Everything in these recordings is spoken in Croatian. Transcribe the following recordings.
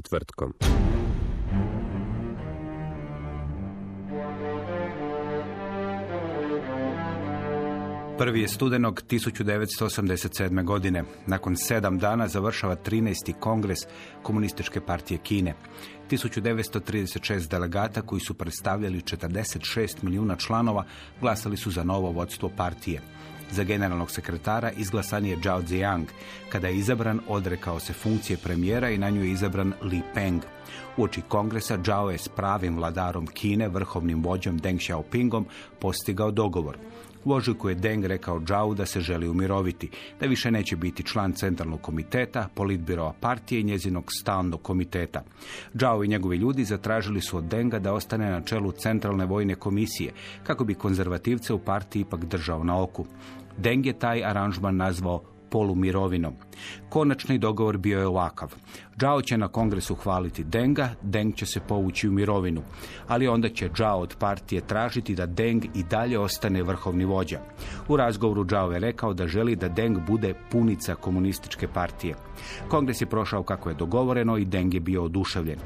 Četvrtkom. Prvi je studenog 1987. godine. Nakon sedam dana završava 13. kongres Komunističke partije Kine. 1936 delegata koji su predstavljali 46 milijuna članova glasali su za novo vodstvo partije. Za generalnog sekretara izglasan je Zhao Ziyang. Kada je izabran, odrekao se funkcije premijera i na nju je izabran Li Peng. Uoči kongresa Zhao je s pravim vladarom Kine, vrhovnim vođom Deng Xiaopingom, postigao dogovor. U ožujku je Deng rekao Zhao da se želi umiroviti, da više neće biti član centralnog komiteta, politbiroa partije i njezinog stalnog komiteta. Zhao i njegovi ljudi zatražili su od Denga da ostane na čelu centralne vojne komisije, kako bi konzervativce u partiji ipak držao na oku. Deng je taj aranžman nazvao polumirovinom. Konačni dogovor bio je ovakav. Zhao će na kongresu hvaliti Denga, Deng će se povući u mirovinu. Ali onda će Zhao od partije tražiti da Deng i dalje ostane vrhovni vođa. U razgovoru Zhao je rekao da želi da Deng bude punica komunističke partije. Kongres je prošao kako je dogovoreno i Deng je bio oduševljen.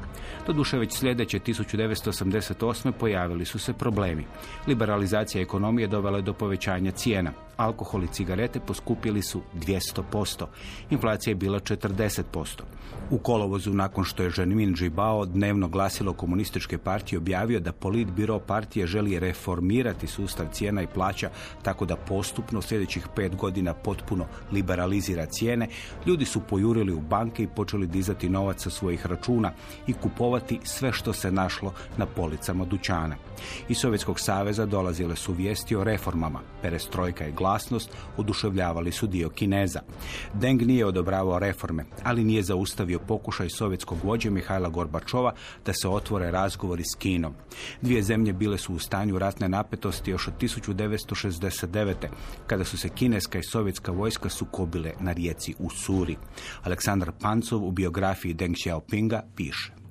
Doduše već sljedeće 1988. pojavili su se problemi. Liberalizacija ekonomije dovela je do povećanja cijena. Alkohol i cigarete poskupili su 200%. Inflacija je bila 40%. U kolovozu, nakon što je Ženmin Žibao dnevno glasilo komunističke partije objavio da politbiro partije želi reformirati sustav cijena i plaća tako da postupno sljedećih pet godina potpuno liberalizira cijene, ljudi su pojurili u banke i počeli dizati novac sa svojih računa i kupovati sve što se našlo na policama dućana. Iz Sovjetskog saveza dolazile su vijesti o reformama. Perestrojka i glasnost oduševljavali su dio Kineza. Deng nije odobravao reforme, ali nije zaustavio pokušaj sovjetskog vođe Mihajla Gorbačova da se otvore razgovori s Kinom. Dvije zemlje bile su u stanju ratne napetosti još od 1969. kada su se kineska i sovjetska vojska sukobile na rijeci Usuri. Aleksandar Pancov u biografiji Deng Xiaopinga piše.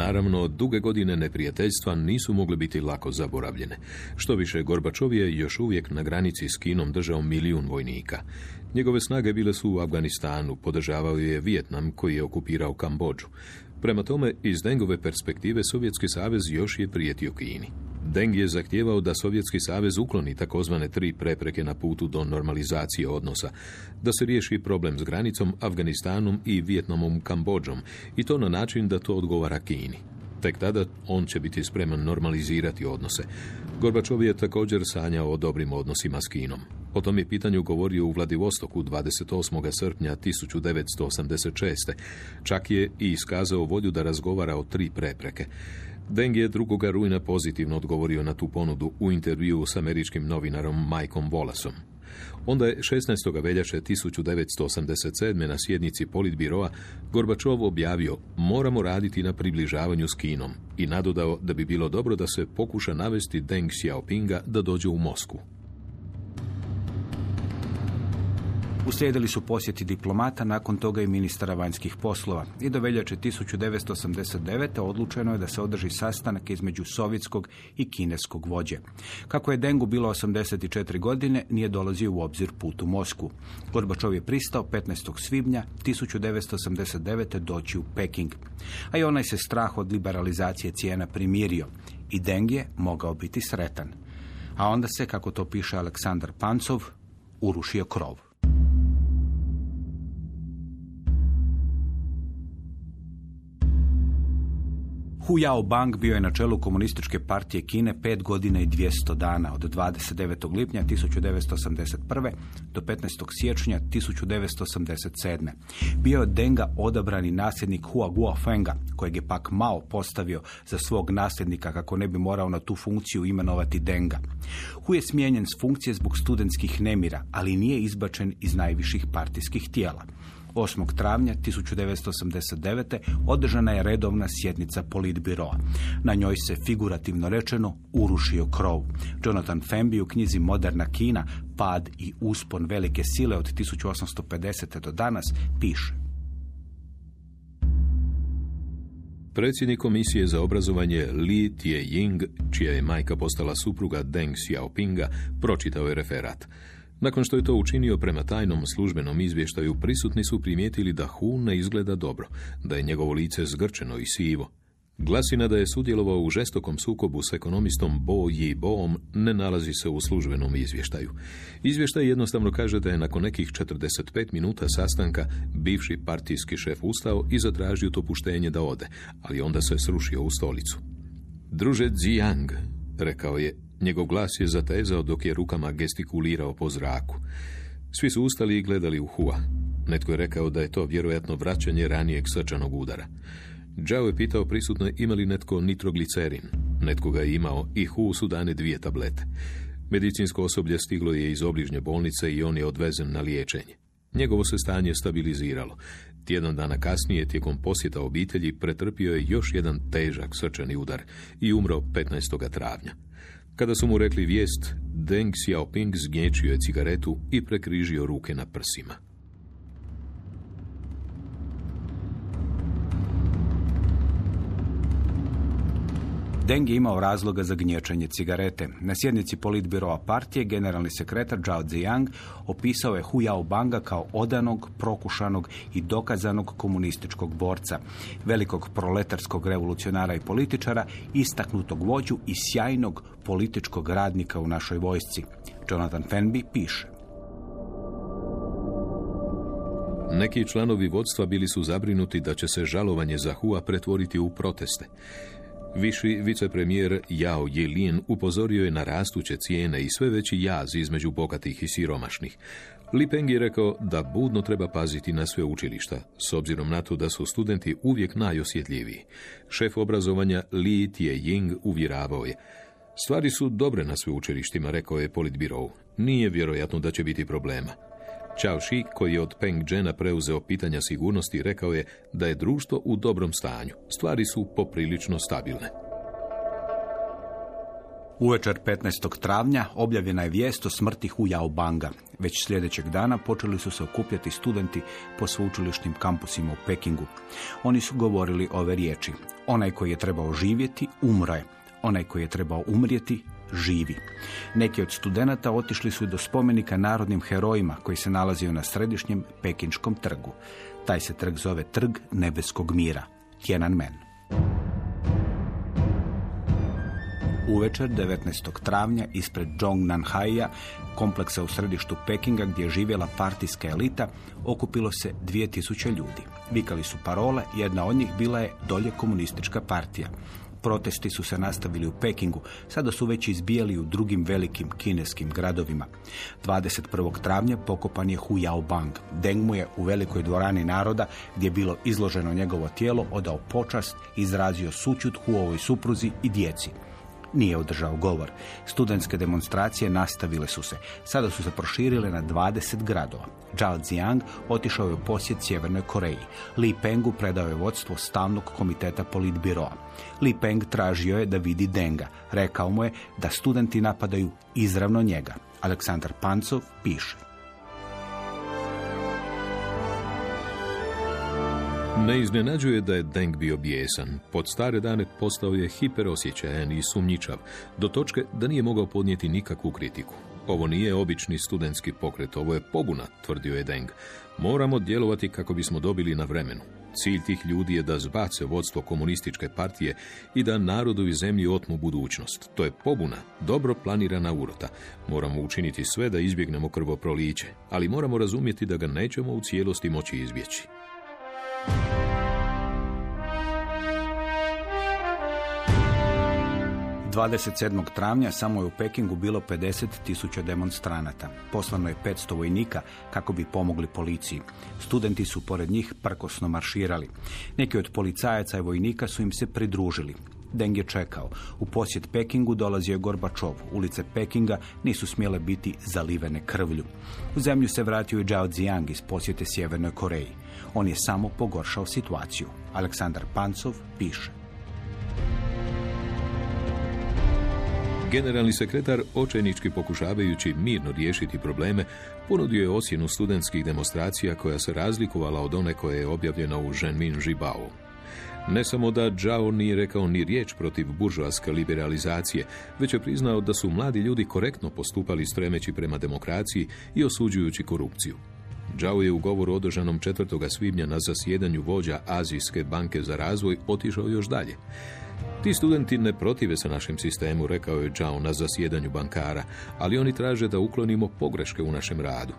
Naravno, duge godine neprijateljstva nisu mogle biti lako zaboravljene. Što više, Gorbačov je još uvijek na granici s Kinom držao milijun vojnika. Njegove snage bile su u Afganistanu, podržavao je Vijetnam koji je okupirao Kambođu. Prema tome, iz Dengove perspektive Sovjetski savez još je prijetio Kini. Deng je zahtijevao da Sovjetski savez ukloni takozvane tri prepreke na putu do normalizacije odnosa, da se riješi problem s granicom, Afganistanom i Vijetnamom Kambođom i to na način da to odgovara Kini. Tek tada on će biti spreman normalizirati odnose. Gorbačov je također sanjao o dobrim odnosima s Kinom. O tom je pitanju govorio u Vladivostoku 28. srpnja 1986. Čak je i iskazao volju da razgovara o tri prepreke. Deng je 2. rujna pozitivno odgovorio na tu ponudu u intervju s američkim novinarom Mikeom Wallaceom. Onda je 16. veljače 1987. na sjednici Politbiroa Gorbačov objavio moramo raditi na približavanju s Kinom i nadodao da bi bilo dobro da se pokuša navesti Deng Xiaopinga da dođe u Moskvu. Uslijedili su posjeti diplomata, nakon toga i ministara vanjskih poslova. I do veljače 1989. odlučeno je da se održi sastanak između sovjetskog i kineskog vođe. Kako je Dengu bilo 84 godine, nije dolazio u obzir put u Moskvu. Gorbačov je pristao 15. svibnja 1989. doći u Peking. A i onaj se strah od liberalizacije cijena primirio. I Deng je mogao biti sretan. A onda se, kako to piše Aleksandar Pancov, urušio krov. Hu Yao Bang bio je na čelu komunističke partije Kine pet godina i 200 dana, od 29. lipnja 1981. do 15. siječnja 1987. Bio je Denga odabrani nasljednik Hua Guofenga, kojeg je pak Mao postavio za svog nasljednika kako ne bi morao na tu funkciju imenovati Denga. Hu je smijenjen s funkcije zbog studentskih nemira, ali nije izbačen iz najviših partijskih tijela. 8. travnja 1989. održana je redovna sjednica politbiroa. Na njoj se figurativno rečeno urušio krov. Jonathan Femby u knjizi Moderna Kina, pad i uspon velike sile od 1850. do danas piše. Predsjednik komisije za obrazovanje Li Tje-ying, čija je majka postala supruga Deng Xiaopinga, pročitao je referat. Nakon što je to učinio prema tajnom službenom izvještaju, prisutni su primijetili da Hu ne izgleda dobro, da je njegovo lice zgrčeno i sivo. Glasina da je sudjelovao u žestokom sukobu s ekonomistom Bo Yi Boom ne nalazi se u službenom izvještaju. Izvještaj jednostavno kaže da je nakon nekih 45 minuta sastanka bivši partijski šef ustao i zatražio to puštenje da ode, ali onda se srušio u stolicu. Druže Ziyang, rekao je, njegov glas je zatezao dok je rukama gestikulirao po zraku. Svi su ustali i gledali u Hua. Netko je rekao da je to vjerojatno vraćanje ranijeg srčanog udara. Džao je pitao prisutno ima li netko nitroglicerin. Netko ga je imao i Hu su dane dvije tablete. Medicinsko osoblje stiglo je iz obližnje bolnice i on je odvezen na liječenje. Njegovo se stanje stabiliziralo. Tjedan dana kasnije, tijekom posjeta obitelji, pretrpio je još jedan težak srčani udar i umro 15. travnja. Kada su mu rekli vijest, Deng Xiaoping zgnječio je cigaretu i prekrižio ruke na prsima. Deng je imao razloga za gnječanje cigarete. Na sjednici politbiroa partije generalni sekretar Zhao Ziyang opisao je Hu Yao Banga kao odanog, prokušanog i dokazanog komunističkog borca, velikog proletarskog revolucionara i političara, istaknutog vođu i sjajnog političkog radnika u našoj vojsci. Jonathan Fenby piše. Neki članovi vodstva bili su zabrinuti da će se žalovanje za Hua pretvoriti u proteste. Viši vicepremijer Yao Yilin upozorio je na rastuće cijene i sve veći jaz između bogatih i siromašnih. Li Peng je rekao da budno treba paziti na sve učilišta, s obzirom na to da su studenti uvijek najosjetljiviji. Šef obrazovanja Li Tje-ying uvjeravao je. Stvari su dobre na sveučilištima, rekao je politbirou. Nije vjerojatno da će biti problema. Shi, koji je od Peng Džena preuzeo pitanja sigurnosti, rekao je da je društvo u dobrom stanju. Stvari su poprilično stabilne. Uvečer 15. travnja objavljena je vijest o smrti Hu Yao Banga. Već sljedećeg dana počeli su se okupljati studenti po sveučilišnim kampusima u Pekingu. Oni su govorili ove riječi. Onaj koji je trebao živjeti, umro je. Onaj koji je trebao umrijeti, živi. Neki od studenata otišli su do spomenika narodnim herojima koji se nalazio na središnjem pekinškom trgu. Taj se trg zove Trg nebeskog mira, Tiananmen. Uvečer 19. travnja ispred Zhongnanhaija, kompleksa u središtu Pekinga gdje je živjela partijska elita, okupilo se 2000 ljudi. Vikali su parole, jedna od njih bila je dolje komunistička partija. Protesti su se nastavili u Pekingu, sada su već izbijali u drugim velikim kineskim gradovima. 21. travnja pokopan je Hu Bang. Deng mu je u velikoj dvorani naroda, gdje je bilo izloženo njegovo tijelo, odao počast, izrazio sućut Huovoj supruzi i djeci nije održao govor. Studentske demonstracije nastavile su se. Sada su se proširile na 20 gradova. Zhao Ziang otišao je u posjet Sjevernoj Koreji. Li Pengu predao je vodstvo stavnog komiteta politbiroa. Li Peng tražio je da vidi Denga. Rekao mu je da studenti napadaju izravno njega. Aleksandar Pancov piše. Ne iznenađuje da je Deng bio bijesan. Pod stare dane postao je hiperosjećajan i sumnjičav, do točke da nije mogao podnijeti nikakvu kritiku. Ovo nije obični studentski pokret, ovo je pobuna, tvrdio je Deng. Moramo djelovati kako bismo dobili na vremenu. Cilj tih ljudi je da zbace vodstvo komunističke partije i da narodu i zemlji otmu budućnost. To je pobuna, dobro planirana urota. Moramo učiniti sve da izbjegnemo krvoproliće, ali moramo razumjeti da ga nećemo u cijelosti moći izbjeći. 27. travnja samo je u Pekingu bilo 50 tisuća demonstranata. Poslano je 500 vojnika kako bi pomogli policiji. Studenti su pored njih prkosno marširali. Neki od policajaca i vojnika su im se pridružili. Deng je čekao. U posjet Pekingu dolazio je Gorbačov. Ulice Pekinga nisu smjele biti zalivene krvlju. U zemlju se vratio i Zhao Ziyang iz posjete Sjevernoj Koreji. On je samo pogoršao situaciju. Aleksandar Pancov piše. Generalni sekretar, očajnički pokušavajući mirno riješiti probleme, ponudio je osjenu studentskih demonstracija koja se razlikovala od one koje je objavljena u Zhenmin Žibao. Ne samo da Zhao nije rekao ni riječ protiv buržoaske liberalizacije, već je priznao da su mladi ljudi korektno postupali stremeći prema demokraciji i osuđujući korupciju. Zhao je u govoru održanom 4. svibnja na zasjedanju vođa Azijske banke za razvoj otišao još dalje. Ti studenti ne protive se našem sistemu, rekao je Zhao na zasjedanju bankara, ali oni traže da uklonimo pogreške u našem radu.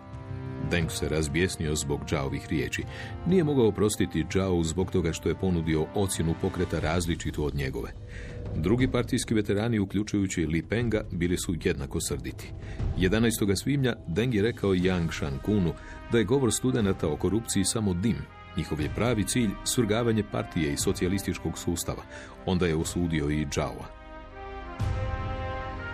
Deng se razbjesnio zbog Zhaovih riječi. Nije mogao oprostiti Zhao zbog toga što je ponudio ocjenu pokreta različitu od njegove. Drugi partijski veterani, uključujući Li Penga, bili su jednako srditi. 11. svibnja Deng je rekao Yang Shankunu da je govor studenata o korupciji samo dim Njihov je pravi cilj surgavanje partije i socijalističkog sustava. Onda je osudio i Džaua.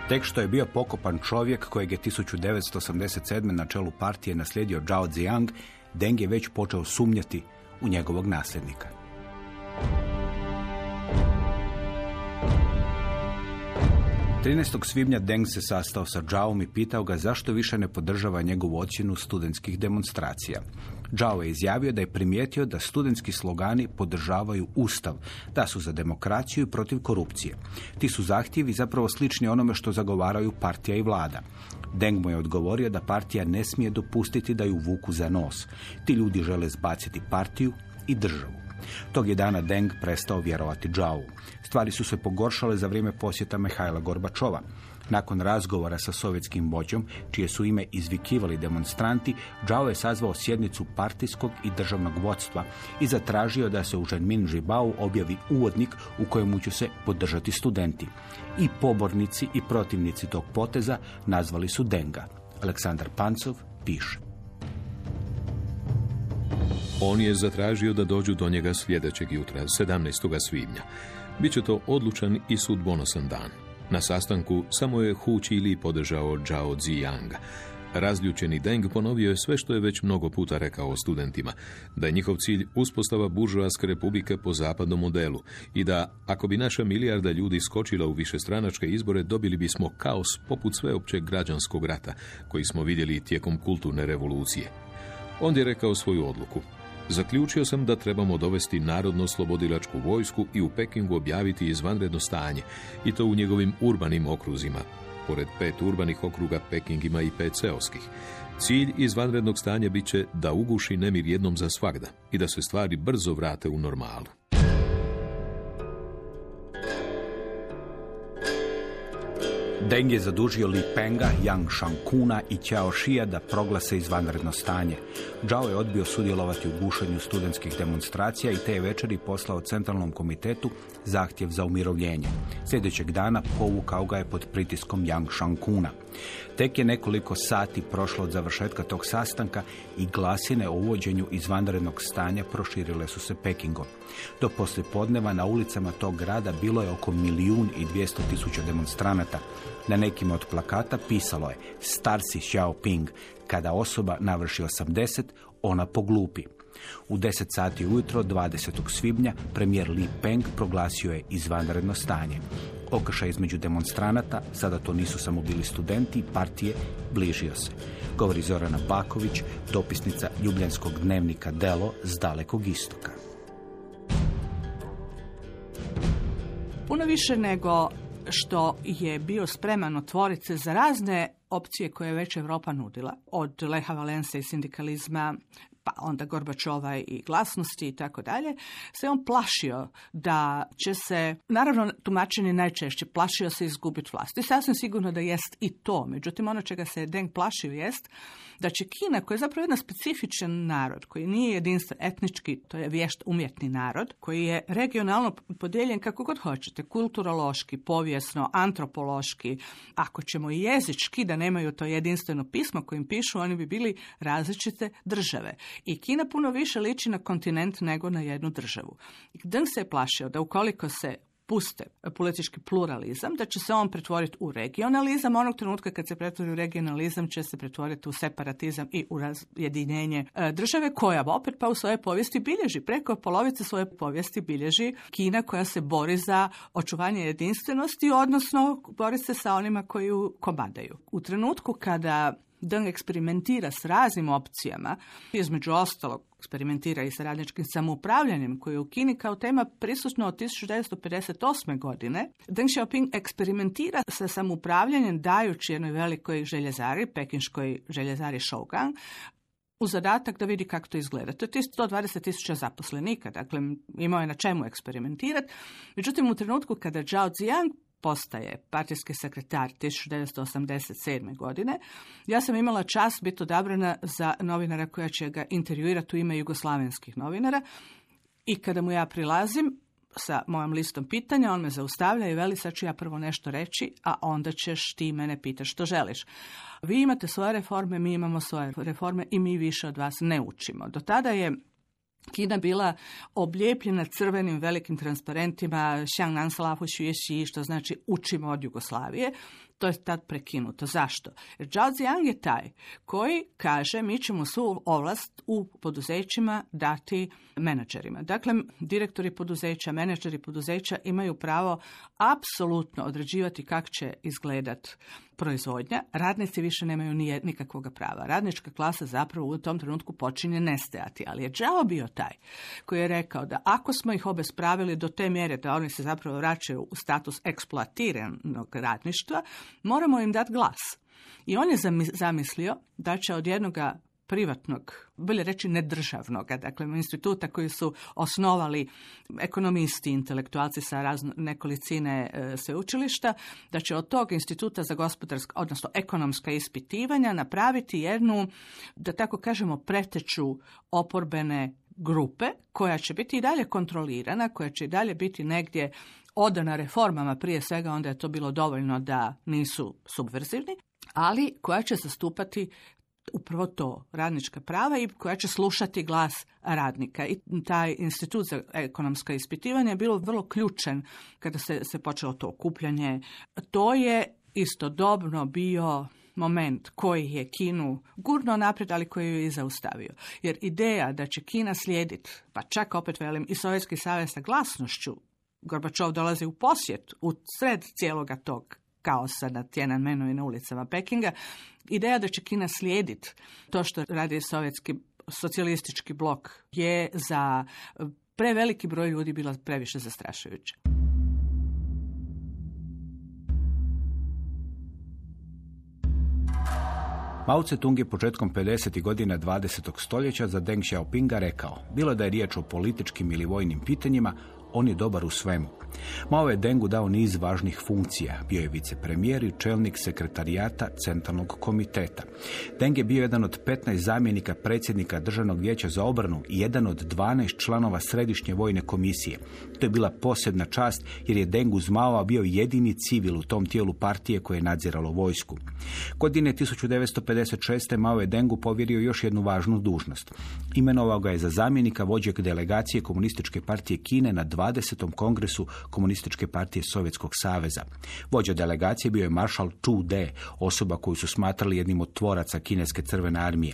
Tek što je bio pokopan čovjek kojeg je 1987. na čelu partije naslijedio Zhao Ziyang, Deng je već počeo sumnjati u njegovog nasljednika. 13. svibnja Deng se sastao sa Zhaom i pitao ga zašto više ne podržava njegovu ocjenu studentskih demonstracija. Zhao je izjavio da je primijetio da studentski slogani podržavaju Ustav, da su za demokraciju i protiv korupcije. Ti su zahtjevi zapravo slični onome što zagovaraju partija i vlada. Deng mu je odgovorio da partija ne smije dopustiti da ju vuku za nos. Ti ljudi žele zbaciti partiju i državu. Tog je dana Deng prestao vjerovati Zhao. Stvari su se pogoršale za vrijeme posjeta Mihajla Gorbačova. Nakon razgovora sa sovjetskim vođom, čije su ime izvikivali demonstranti, Zhao je sazvao sjednicu partijskog i državnog vodstva i zatražio da se u Ženmin Žibao objavi uvodnik u kojemu će se podržati studenti. I pobornici i protivnici tog poteza nazvali su Denga. Aleksandar Pancov piše. On je zatražio da dođu do njega sljedećeg jutra, 17. svibnja. Biće to odlučan i sudbonosan dan. Na sastanku samo je Hu Li podržao Zhao Ziyanga. Razljučeni Deng ponovio je sve što je već mnogo puta rekao studentima, da je njihov cilj uspostava buržoaske republike po zapadnom modelu i da, ako bi naša milijarda ljudi skočila u višestranačke izbore, dobili bismo kaos poput sveopćeg građanskog rata, koji smo vidjeli tijekom kulturne revolucije. On je rekao svoju odluku. Zaključio sam da trebamo dovesti narodno slobodilačku vojsku i u Pekingu objaviti izvanredno stanje, i to u njegovim urbanim okruzima. Pored pet urbanih okruga Peking ima i pet seoskih. Cilj izvanrednog stanja bit će da uguši nemir jednom za svagda i da se stvari brzo vrate u normalu. Deng je zadužio Li Penga, Yang Shankuna i Qiao Shia da proglase izvanredno stanje. Zhao je odbio sudjelovati u gušenju studentskih demonstracija i te večeri poslao Centralnom komitetu zahtjev za umirovljenje. Sljedećeg dana povukao ga je pod pritiskom Yang Shankuna. Tek je nekoliko sati prošlo od završetka tog sastanka i glasine o uvođenju izvanrednog stanja proširile su se Pekingom. Do poslijepodneva na ulicama tog grada bilo je oko milijun i dvijesto tisuća demonstranata. Na nekim od plakata pisalo je Star si Xiaoping, kada osoba navrši 80, ona poglupi. U 10 sati ujutro 20. svibnja premijer Li Peng proglasio je izvanredno stanje. Okršaj između demonstranata, sada to nisu samo bili studenti, partije, bližio se. Govori Zorana Baković, dopisnica Ljubljanskog dnevnika Delo s dalekog istoka. Puno više nego što je bio spreman otvoriti se za razne opcije koje je već Europa nudila, od Leha Valensa i sindikalizma, pa onda Gorbačova i glasnosti i tako dalje, se on plašio da će se, naravno tumačenje najčešće, plašio se izgubiti vlast. I sasvim sigurno da jest i to. Međutim, ono čega se Deng plašio jest da će Kina, koja je zapravo jedan specifičan narod, koji nije jedinstven etnički, to je vješt umjetni narod, koji je regionalno podijeljen kako god hoćete, kulturološki, povijesno, antropološki, ako ćemo i jezički, da nemaju to jedinstveno pismo kojim pišu, oni bi bili različite države. I Kina puno više liči na kontinent nego na jednu državu. Deng se je plašio da ukoliko se puste politički pluralizam, da će se on pretvoriti u regionalizam. Onog trenutka kad se pretvori u regionalizam će se pretvoriti u separatizam i u razjedinjenje e, države koja opet pa u svojoj povijesti bilježi. Preko polovice svoje povijesti bilježi Kina koja se bori za očuvanje jedinstvenosti, odnosno bori se sa onima koji ju komadaju. U trenutku kada Deng eksperimentira s raznim opcijama, između ostalog eksperimentira i sa radničkim samoupravljanjem koji je u Kini kao tema prisutno od 1958. godine. Deng Xiaoping eksperimentira sa samoupravljanjem dajući jednoj velikoj željezari, pekinškoj željezari Shougang, u zadatak da vidi kako to izgleda. To je 120 tisuća zaposlenika, dakle imao je na čemu eksperimentirati. Međutim, u trenutku kada Zhao Ziang postaje partijski sekretar 1987. godine. Ja sam imala čast biti odabrana za novinara koja će ga intervjuirati u ime jugoslavenskih novinara i kada mu ja prilazim sa mojom listom pitanja, on me zaustavlja i veli sad ću ja prvo nešto reći, a onda ćeš ti mene pitati što želiš. Vi imate svoje reforme, mi imamo svoje reforme i mi više od vas ne učimo. Do tada je Kina bila oblijepljena crvenim velikim transparentima Xiangnan Slavu Xueshi, što znači učimo od Jugoslavije. To je tad prekinuto. Zašto? Jer Zhao Ziyang je taj koji kaže mi ćemo svu ovlast u poduzećima dati menadžerima. Dakle, direktori poduzeća, menadžeri poduzeća imaju pravo apsolutno određivati kako će izgledat proizvodnja. Radnici više nemaju nije, nikakvog prava. Radnička klasa zapravo u tom trenutku počinje nestajati. Ali je Zhao bio taj koji je rekao da ako smo ih obespravili do te mjere da oni se zapravo vraćaju u status eksploatiranog radništva, moramo im dati glas. I on je zamislio da će od jednoga privatnog, bolje reći nedržavnog, dakle instituta koji su osnovali ekonomisti, intelektualci sa razno, nekolicine e, sveučilišta, da će od tog instituta za gospodarska, odnosno ekonomska ispitivanja napraviti jednu, da tako kažemo, preteču oporbene grupe koja će biti i dalje kontrolirana, koja će i dalje biti negdje odana reformama, prije svega onda je to bilo dovoljno da nisu subverzivni, ali koja će zastupati upravo to, radnička prava i koja će slušati glas radnika. I taj institut za ekonomsko ispitivanje je bilo vrlo ključan kada se, se počelo to okupljanje. To je istodobno bio moment koji je Kinu gurno naprijed, ali koji je i zaustavio. Jer ideja da će Kina slijediti, pa čak opet velim i Sovjetski savez sa glasnošću, Gorbačov dolazi u posjet u sred cijeloga tog kaosa na Tiananmenu i na ulicama Pekinga. Ideja da će Kina slijediti to što radi sovjetski socijalistički blok je za preveliki broj ljudi bila previše zastrašujuća. Mao Tse-tung je početkom 50. godina 20. stoljeća za Deng Xiaopinga rekao, bilo da je riječ o političkim ili vojnim pitanjima, on je dobar u svemu. Mao je Dengu dao niz važnih funkcija. Bio je vicepremijer i čelnik sekretarijata Centralnog komiteta. Deng je bio jedan od 15 zamjenika predsjednika Državnog vijeća za obranu i jedan od 12 članova Središnje vojne komisije. To je bila posebna čast jer je Deng uz Mao bio jedini civil u tom tijelu partije koje je nadziralo vojsku. Godine 1956. Mao je Dengu povjerio još jednu važnu dužnost. Imenovao ga je za zamjenika vođeg delegacije Komunističke partije Kine na 20. kongresu Komunističke partije Sovjetskog saveza. Vođa delegacije bio je maršal Chu De, osoba koju su smatrali jednim od tvoraca kineske crvene armije.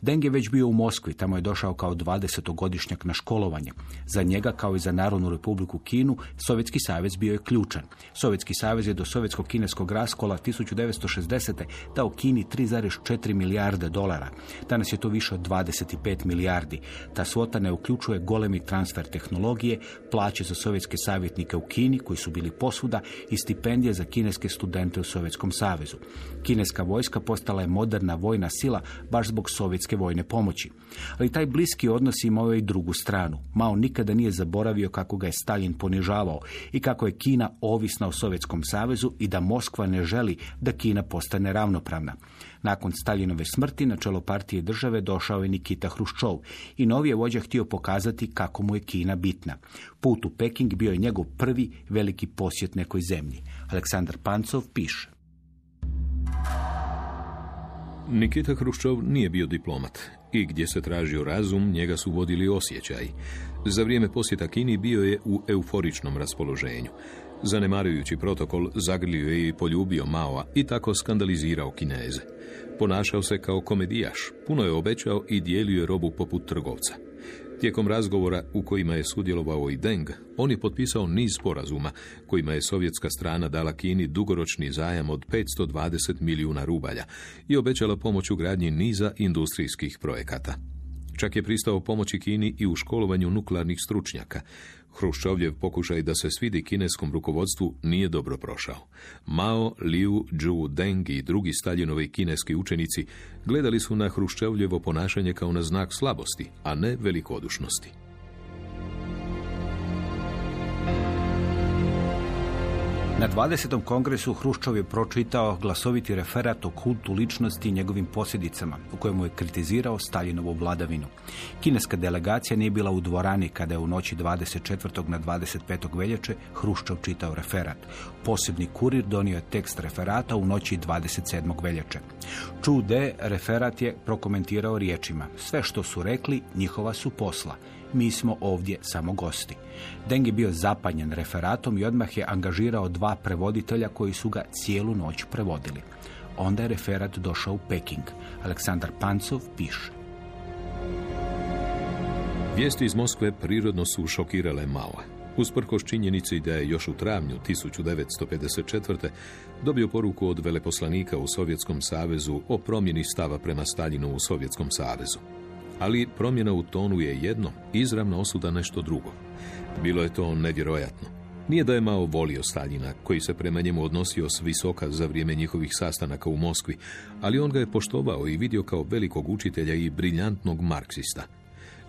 Deng je već bio u Moskvi, tamo je došao kao 20-godišnjak na školovanje. Za njega, kao i za Narodnu republiku Kinu, Sovjetski savez bio je ključan. Sovjetski savez je do sovjetskog kineskog raskola 1960. dao Kini 3,4 milijarde dolara. Danas je to više od 25 milijardi. Ta svota ne uključuje golemi transfer tehnologije, plaće za sovjetske savjetnike u Kini, koji su bili posuda, i stipendije za kineske studente u Sovjetskom savezu. Kineska vojska postala je moderna vojna sila baš zbog sovjetske vojne pomoći. Ali taj bliski odnos imao je i drugu stranu. Mao nikada nije zaboravio kako ga je Stalin ponižavao i kako je Kina ovisna o Sovjetskom savezu i da Moskva ne želi da Kina postane ravnopravna. Nakon Staljinove smrti na čelo partije države došao je Nikita Hruščov i novi je vođa htio pokazati kako mu je Kina bitna. Put u Peking bio je njegov prvi veliki posjet nekoj zemlji. Aleksandar Pancov piše. Nikita Hruščov nije bio diplomat i gdje se tražio razum, njega su vodili osjećaj. Za vrijeme posjeta Kini bio je u euforičnom raspoloženju. Zanemarujući protokol, zagrlio je i poljubio Maoa i tako skandalizirao Kineze. Ponašao se kao komedijaš, puno je obećao i dijelio je robu poput trgovca. Tijekom razgovora u kojima je sudjelovao i Deng, on je potpisao niz sporazuma kojima je sovjetska strana dala Kini dugoročni zajam od 520 milijuna rubalja i obećala pomoć u gradnji niza industrijskih projekata. Čak je pristao pomoći Kini i u školovanju nuklearnih stručnjaka. Hruščovljev pokušaj da se svidi kineskom rukovodstvu nije dobro prošao. Mao, Liu, Zhu, Deng i drugi Staljinovi kineski učenici gledali su na Hruščovljevo ponašanje kao na znak slabosti, a ne velikodušnosti. Na 20. kongresu Hruščov je pročitao glasoviti referat o kultu ličnosti i njegovim posljedicama, u kojemu je kritizirao Staljinovu vladavinu. Kineska delegacija nije bila u dvorani kada je u noći 24. na 25. veljače Hruščov čitao referat. Posebni kurir donio je tekst referata u noći 27. veljače. Chu De referat je prokomentirao riječima. Sve što su rekli, njihova su posla mi smo ovdje samo gosti. Deng je bio zapanjen referatom i odmah je angažirao dva prevoditelja koji su ga cijelu noć prevodili. Onda je referat došao u Peking. Aleksandar Pancov piše. Vijesti iz Moskve prirodno su šokirale Mao. Usprkos činjenici da je još u travnju 1954. dobio poruku od veleposlanika u Sovjetskom savezu o promjeni stava prema Staljinu u Sovjetskom savezu. Ali promjena u tonu je jedno, izravna osuda nešto drugo. Bilo je to nevjerojatno. Nije da je Mao volio Staljina, koji se prema njemu odnosio s visoka za vrijeme njihovih sastanaka u Moskvi, ali on ga je poštovao i vidio kao velikog učitelja i briljantnog marksista.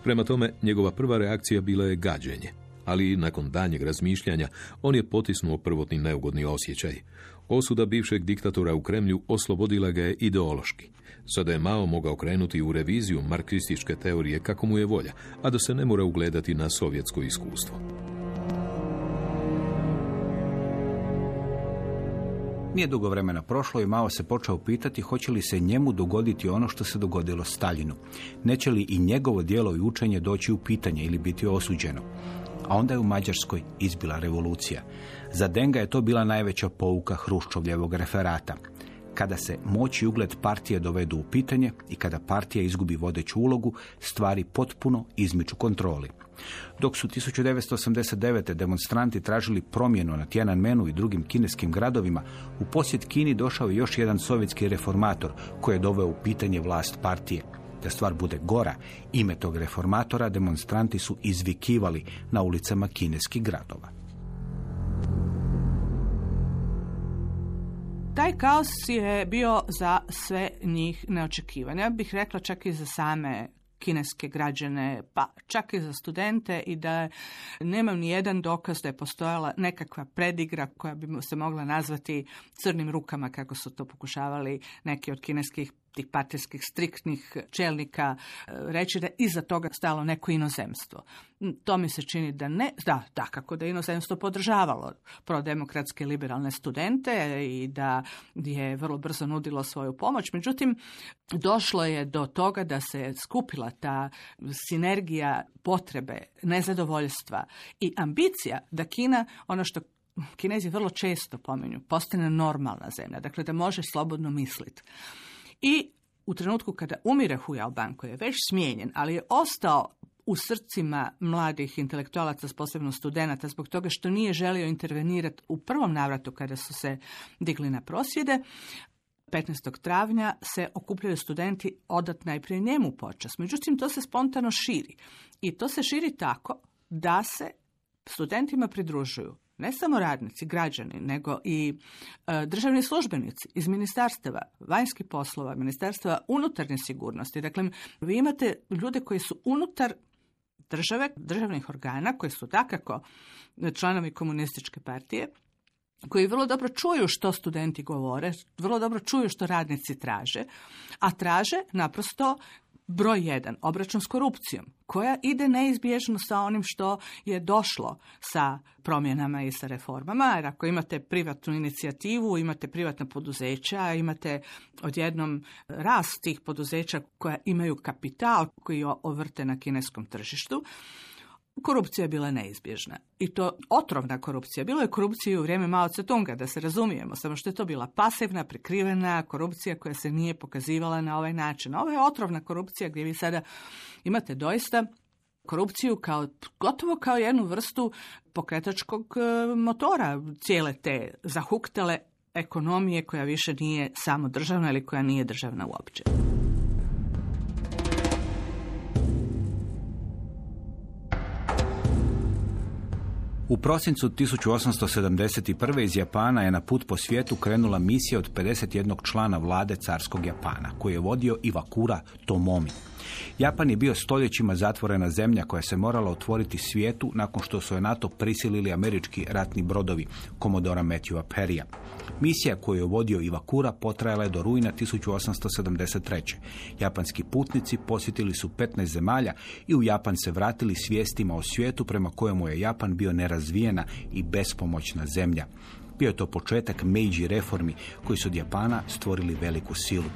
Prema tome, njegova prva reakcija bila je gađenje, ali nakon danjeg razmišljanja on je potisnuo prvotni neugodni osjećaj. Osuda bivšeg diktatora u Kremlju oslobodila ga je ideološki. Sada je Mao mogao krenuti u reviziju marksističke teorije kako mu je volja, a da se ne mora ugledati na sovjetsko iskustvo. Nije dugo vremena prošlo i Mao se počeo pitati hoće li se njemu dogoditi ono što se dogodilo Staljinu. Neće li i njegovo djelo i učenje doći u pitanje ili biti osuđeno. A onda je u Mađarskoj izbila revolucija. Za Denga je to bila najveća pouka Hruščovljevog referata kada se moć i ugled partije dovedu u pitanje i kada partija izgubi vodeću ulogu, stvari potpuno izmiču kontroli. Dok su 1989. demonstranti tražili promjenu na Tiananmenu i drugim kineskim gradovima, u posjet Kini došao je još jedan sovjetski reformator koji je doveo u pitanje vlast partije. Da stvar bude gora, ime tog reformatora demonstranti su izvikivali na ulicama kineskih gradova. Taj kaos je bio za sve njih neočekivan. Ja bih rekla čak i za same kineske građane, pa čak i za studente i da nemam ni jedan dokaz da je postojala nekakva predigra koja bi se mogla nazvati crnim rukama kako su to pokušavali neki od kineskih tih partijskih striktnih čelnika e, reći da iza toga stalo neko inozemstvo. To mi se čini da ne, da, da, kako da je inozemstvo podržavalo prodemokratske liberalne studente i da je vrlo brzo nudilo svoju pomoć. Međutim, došlo je do toga da se skupila ta sinergija potrebe, nezadovoljstva i ambicija da Kina, ono što Kinezi vrlo često pominju, postane normalna zemlja, dakle da može slobodno misliti. I u trenutku kada umire Hu Yaoban, koji je već smijenjen, ali je ostao u srcima mladih intelektualaca, posebno studenata, zbog toga što nije želio intervenirati u prvom navratu kada su se digli na prosvjede, 15. travnja se okupljaju studenti odat najprije njemu počas. Međutim, to se spontano širi. I to se širi tako da se studentima pridružuju ne samo radnici, građani, nego i e, državni službenici iz ministarstava, vanjskih poslova, ministarstva unutarnje sigurnosti. Dakle, vi imate ljude koji su unutar države, državnih organa, koji su dakako članovi komunističke partije, koji vrlo dobro čuju što studenti govore, vrlo dobro čuju što radnici traže, a traže naprosto broj jedan, obračun s korupcijom, koja ide neizbježno sa onim što je došlo sa promjenama i sa reformama, jer ako imate privatnu inicijativu, imate privatna poduzeća, imate odjednom rast tih poduzeća koja imaju kapital koji ovrte na kineskom tržištu, Korupcija je bila neizbježna. I to otrovna korupcija. Bilo je korupcija u vrijeme Mao Tse-tunga, da se razumijemo, samo što je to bila pasivna, prikrivena korupcija koja se nije pokazivala na ovaj način. Ovo je otrovna korupcija gdje vi sada imate doista korupciju kao gotovo kao jednu vrstu pokretačkog e, motora cijele te zahuktele ekonomije koja više nije samo državna ili koja nije državna uopće. U prosincu 1871. iz Japana je na put po svijetu krenula misija od 51 člana vlade carskog Japana, koji je vodio Iwakura Tomomi. Japan je bio stoljećima zatvorena zemlja koja se morala otvoriti svijetu nakon što su je NATO prisilili američki ratni brodovi komodora Matthewa Perrya. Misija koju je vodio Iwakura potrajala je do rujna 1873. Japanski putnici posjetili su 15 zemalja i u Japan se vratili svijestima o svijetu prema kojemu je Japan bio nerazvijena i bespomoćna zemlja. Bio je to početak Meiji reformi koji su od Japana stvorili veliku silu.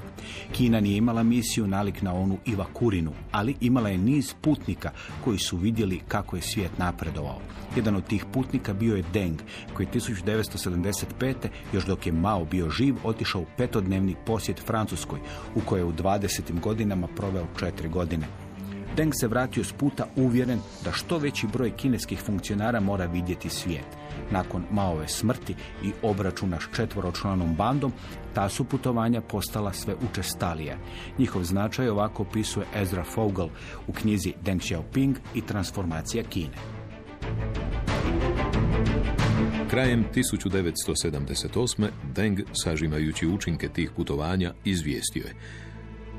Kina nije imala misiju nalik na onu Ivakurinu, ali imala je niz putnika koji su vidjeli kako je svijet napredovao. Jedan od tih putnika bio je Deng, koji je 1975. još dok je Mao bio živ otišao u petodnevni posjet Francuskoj, u kojoj je u 20. godinama proveo četiri godine. Deng se vratio s puta uvjeren da što veći broj kineskih funkcionara mora vidjeti svijet. Nakon Maove smrti i obračuna s četvoročlanom bandom, ta su putovanja postala sve učestalije. Njihov značaj ovako opisuje Ezra Fogel u knjizi Deng Xiaoping i transformacija Kine. Krajem 1978. Deng, sažimajući učinke tih putovanja, izvijestio je.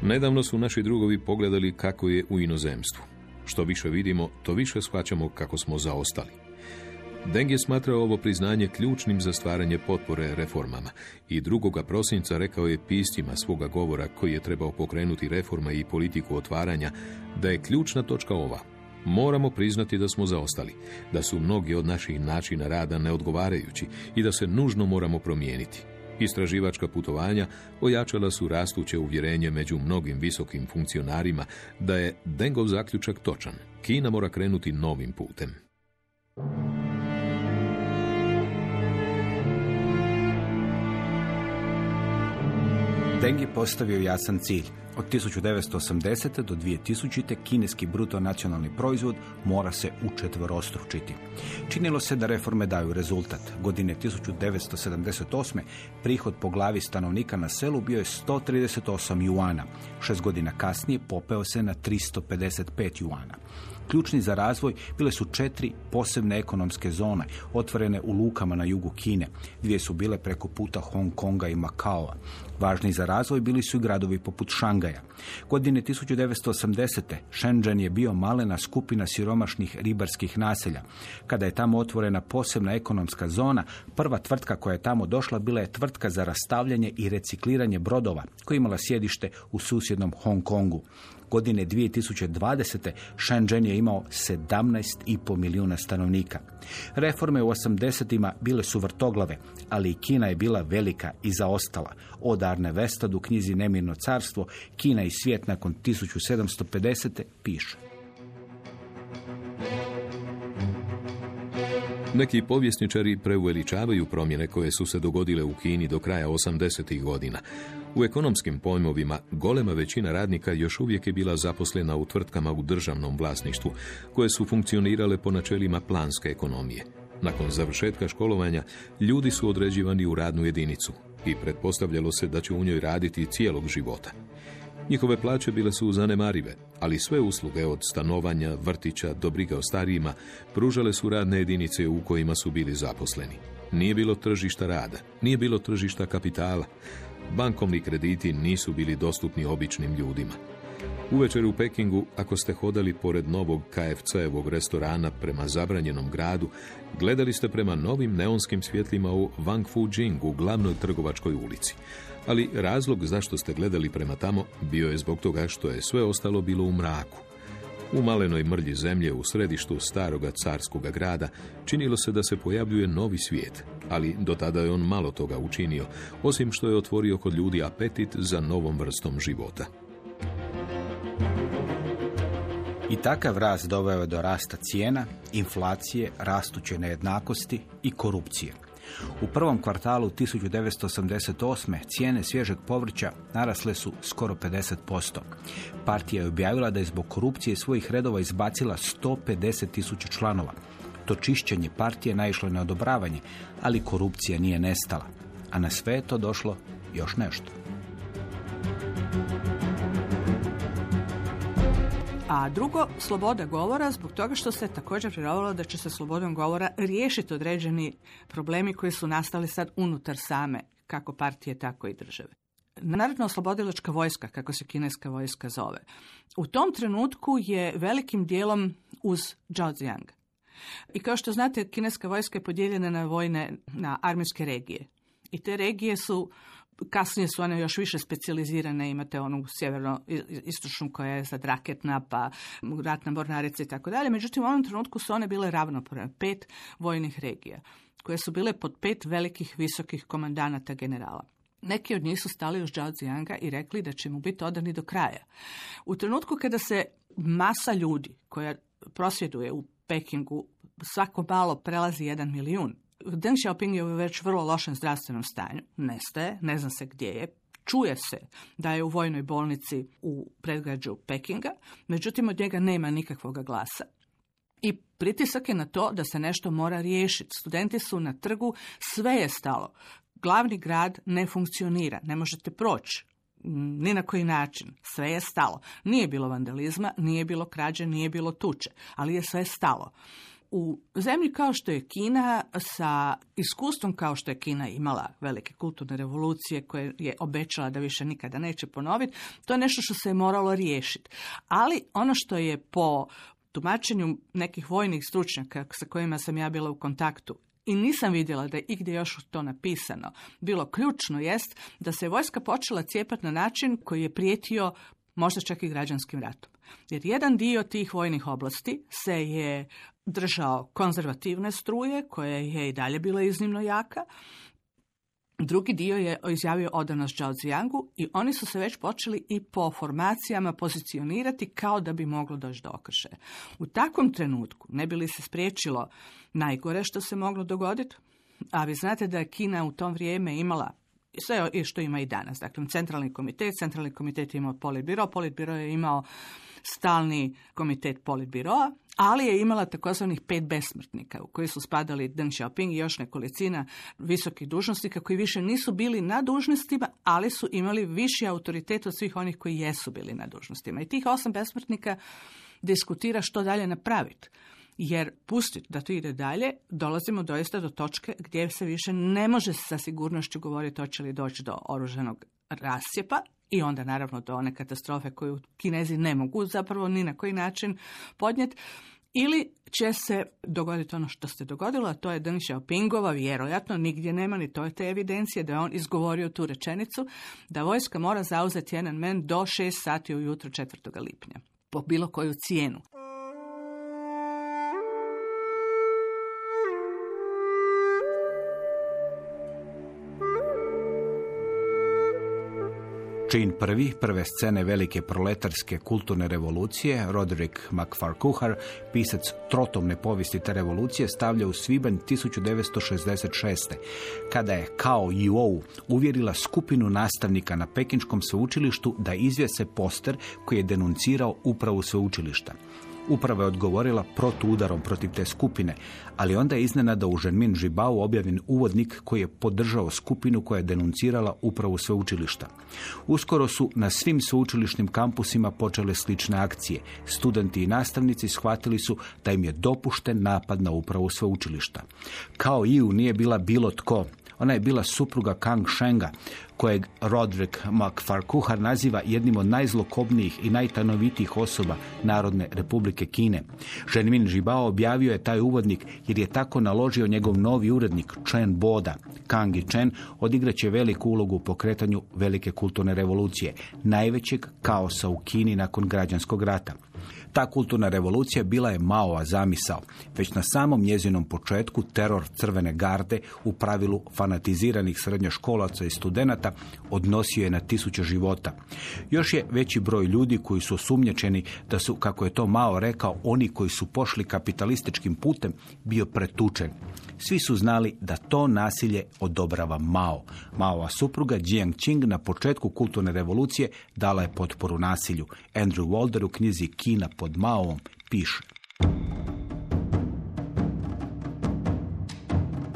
Nedavno su naši drugovi pogledali kako je u inozemstvu. Što više vidimo, to više shvaćamo kako smo zaostali. Deng je smatrao ovo priznanje ključnim za stvaranje potpore reformama i drugoga prosinca rekao je piscima svoga govora koji je trebao pokrenuti reforma i politiku otvaranja da je ključna točka ova. Moramo priznati da smo zaostali, da su mnogi od naših načina rada neodgovarajući i da se nužno moramo promijeniti. Istraživačka putovanja ojačala su rastuće uvjerenje među mnogim visokim funkcionarima da je Dengov zaključak točan. Kina mora krenuti novim putem. Deng je postavio jasan cilj. Od 1980. do 2000. kineski bruto nacionalni proizvod mora se učetvorostručiti. Činilo se da reforme daju rezultat. Godine 1978. prihod po glavi stanovnika na selu bio je 138 juana. Šest godina kasnije popeo se na 355 juana. Ključni za razvoj bile su četiri posebne ekonomske zone, otvorene u lukama na jugu Kine. Dvije su bile preko puta Hong Konga i Makaova. Važni za razvoj bili su i gradovi poput Šangaja. Godine 1980. Shenzhen je bio malena skupina siromašnih ribarskih naselja. Kada je tamo otvorena posebna ekonomska zona, prva tvrtka koja je tamo došla bila je tvrtka za rastavljanje i recikliranje brodova, koja je imala sjedište u susjednom Hong Kongu. Godine 2020. Shenzhen je imao 17,5 milijuna stanovnika. Reforme u 80 bile su vrtoglave, ali i Kina je bila velika i zaostala. Od Arne Vestad u knjizi Nemirno carstvo, Kina i svijet nakon 1750. piše. Neki povjesničari preuveličavaju promjene koje su se dogodile u Kini do kraja 80. godina. U ekonomskim pojmovima golema većina radnika još uvijek je bila zaposlena u tvrtkama u državnom vlasništvu, koje su funkcionirale po načelima planske ekonomije. Nakon završetka školovanja, ljudi su određivani u radnu jedinicu i pretpostavljalo se da će u njoj raditi cijelog života. Njihove plaće bile su zanemarive, ali sve usluge od stanovanja, vrtića do briga o starijima pružale su radne jedinice u kojima su bili zaposleni. Nije bilo tržišta rada, nije bilo tržišta kapitala. Bankovni krediti nisu bili dostupni običnim ljudima. Uvečer u Pekingu, ako ste hodali pored novog KFC-evog restorana prema zabranjenom gradu, gledali ste prema novim neonskim svjetlima u Wang Fu Jing u glavnoj trgovačkoj ulici. Ali razlog zašto ste gledali prema tamo bio je zbog toga što je sve ostalo bilo u mraku. U malenoj mrlji zemlje u središtu staroga carskoga grada činilo se da se pojavljuje novi svijet, ali do tada je on malo toga učinio, osim što je otvorio kod ljudi apetit za novom vrstom života. I takav rast doveo je do rasta cijena, inflacije, rastuće nejednakosti i korupcije. U prvom kvartalu 1988. cijene svježeg povrća narasle su skoro 50%. Partija je objavila da je zbog korupcije svojih redova izbacila 150 tisuća članova. To čišćenje partije naišlo na odobravanje, ali korupcija nije nestala. A na sve je to došlo još nešto. A drugo, sloboda govora zbog toga što se također vjerovalo da će se slobodom govora riješiti određeni problemi koji su nastali sad unutar same, kako partije, tako i države. Narodno oslobodilačka vojska, kako se kineska vojska zove, u tom trenutku je velikim dijelom uz Zhejiang. I kao što znate, kineska vojska je podijeljena na vojne, na armijske regije. I te regije su Kasnije su one još više specijalizirane, imate onu sjeverno-istočnu koja je sad raketna, pa ratna mornarica i tako dalje. Međutim, u ovom trenutku su one bile ravnopravne, pet vojnih regija, koje su bile pod pet velikih visokih komandanata generala. Neki od njih su stali uz Zhao i rekli da će mu biti odani do kraja. U trenutku kada se masa ljudi koja prosvjeduje u Pekingu svako malo prelazi jedan milijun, Deng Xiaoping je u već vrlo lošem zdravstvenom stanju, nestaje, ne zna se gdje je, čuje se da je u vojnoj bolnici u predgrađu Pekinga, međutim od njega nema nikakvog glasa. I pritisak je na to da se nešto mora riješiti. Studenti su na trgu, sve je stalo. Glavni grad ne funkcionira, ne možete proći. Ni na koji način. Sve je stalo. Nije bilo vandalizma, nije bilo krađe, nije bilo tuče, ali je sve stalo u zemlji kao što je Kina, sa iskustvom kao što je Kina imala velike kulturne revolucije koje je obećala da više nikada neće ponoviti, to je nešto što se je moralo riješiti. Ali ono što je po tumačenju nekih vojnih stručnjaka sa kojima sam ja bila u kontaktu i nisam vidjela da je igdje još to napisano, bilo ključno jest da se vojska počela cijepati na način koji je prijetio možda čak i građanskim ratom. Jer jedan dio tih vojnih oblasti se je držao konzervativne struje, koja je i dalje bila iznimno jaka, Drugi dio je izjavio odanost Zhao Ziyangu i oni su se već počeli i po formacijama pozicionirati kao da bi moglo doći do okršaja. U takvom trenutku ne bi li se spriječilo najgore što se moglo dogoditi, a vi znate da je Kina u tom vrijeme imala sve što ima i danas. Dakle, centralni komitet, centralni komitet je imao politbiro, politbiro je imao stalni komitet politbiroa, ali je imala takozvanih pet besmrtnika u koji su spadali Deng Xiaoping i još nekolicina visokih dužnosnika koji više nisu bili na dužnostima, ali su imali viši autoritet od svih onih koji jesu bili na dužnostima. I tih osam besmrtnika diskutira što dalje napraviti. Jer pustiti da to ide dalje, dolazimo doista do točke gdje se više ne može sa sigurnošću govoriti hoće li doći do oruženog rasjepa i onda naravno do one katastrofe koju Kinezi ne mogu zapravo ni na koji način podnijeti. Ili će se dogoditi ono što se dogodilo, a to je Deng Xiaopingova, vjerojatno nigdje nema ni to je te evidencije da je on izgovorio tu rečenicu da vojska mora zauzeti jedan men do 6 sati ujutro 4. lipnja po bilo koju cijenu. Čin prvi, prve scene velike proletarske kulturne revolucije, Roderick McFarquhar, pisac trotomne povijesti te revolucije, stavlja u svibanj 1966. kada je Kao Yuou uvjerila skupinu nastavnika na Pekinčkom sveučilištu da izvjese poster koji je denuncirao upravu sveučilišta. Uprava je odgovorila protuudarom protiv te skupine, ali onda je iznenada u Ženmin Žibao objavljen uvodnik koji je podržao skupinu koja je denuncirala upravu sveučilišta. Uskoro su na svim sveučilišnim kampusima počele slične akcije. Studenti i nastavnici shvatili su da im je dopušten napad na upravu sveučilišta. Kao Iu nije bila bilo tko, ona je bila supruga Kang Shenga, kojeg Roderick McFarkuhar naziva jednim od najzlokobnijih i najtanovitijih osoba Narodne republike Kine. Ženmin Žibao objavio je taj uvodnik jer je tako naložio njegov novi urednik Chen Boda. Kang i Chen odigraće veliku ulogu u pokretanju velike kulturne revolucije, najvećeg kaosa u Kini nakon građanskog rata. Ta kulturna revolucija bila je Maova zamisao. Već na samom njezinom početku teror crvene garde u pravilu fanatiziranih srednjoškolaca i studenata odnosio je na tisuće života. Još je veći broj ljudi koji su osumnječeni da su, kako je to Mao rekao, oni koji su pošli kapitalističkim putem bio pretučen. Svi su znali da to nasilje odobrava Mao. Maova supruga Jiang Qing na početku kulturne revolucije dala je potporu nasilju. Andrew Walder u knjizi Kina pod Maovom piše.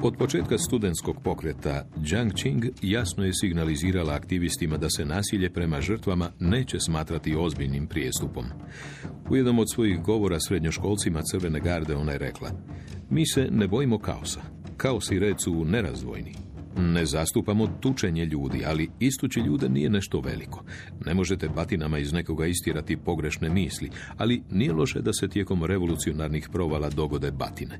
Od početka studentskog pokreta Jiang Qing jasno je signalizirala aktivistima da se nasilje prema žrtvama neće smatrati ozbiljnim prijestupom. U jednom od svojih govora srednjoškolcima Crvene garde ona je rekla Mi se ne bojimo kaosa. Kaos i red su nerazdvojni. Ne zastupamo tučenje ljudi, ali istući ljude nije nešto veliko. Ne možete batinama iz nekoga istirati pogrešne misli, ali nije loše da se tijekom revolucionarnih provala dogode batine.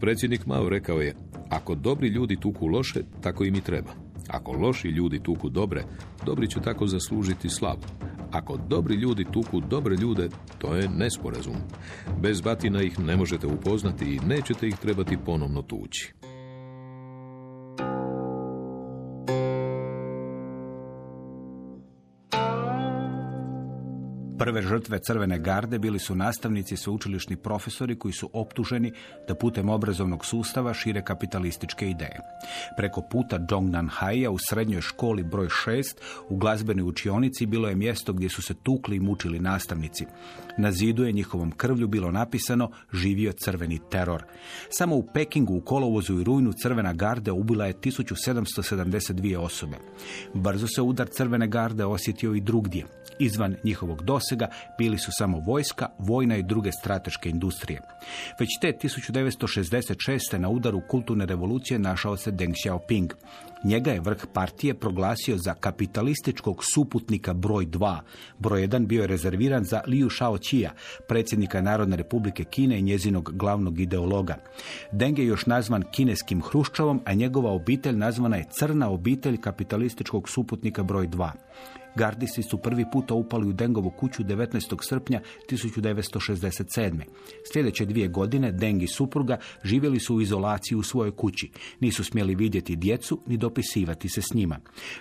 Predsjednik Mao rekao je, ako dobri ljudi tuku loše, tako im i treba. Ako loši ljudi tuku dobre, dobri će tako zaslužiti slavu. Ako dobri ljudi tuku dobre ljude, to je nesporazum. Bez batina ih ne možete upoznati i nećete ih trebati ponovno tući. Prve žrtve Crvene garde bili su nastavnici sveučilišni profesori koji su optuženi da putem obrazovnog sustava šire kapitalističke ideje. Preko puta Dongnan Haija u srednjoj školi broj 6 u glazbenoj učionici bilo je mjesto gdje su se tukli i mučili nastavnici. Na zidu je njihovom krvlju bilo napisano živio crveni teror. Samo u Pekingu u kolovozu i rujnu Crvena garda ubila je 1772 osobe. Brzo se udar Crvene garde osjetio i drugdje. Izvan njihovog dosega bili su samo vojska, vojna i druge strateške industrije. Već te 1966. na udaru kulturne revolucije našao se Deng Xiaoping. Njega je vrh partije proglasio za kapitalističkog suputnika broj 2. Broj 1 bio je rezerviran za Liu Shaoqia, predsjednika Narodne republike Kine i njezinog glavnog ideologa. Deng je još nazvan kineskim Hruščovom, a njegova obitelj nazvana je crna obitelj kapitalističkog suputnika broj 2. Gardisi su prvi puta upali u Dengovu kuću 19. srpnja 1967. Sljedeće dvije godine Deng i supruga živjeli su u izolaciji u svojoj kući. Nisu smjeli vidjeti djecu ni dopisivati se s njima.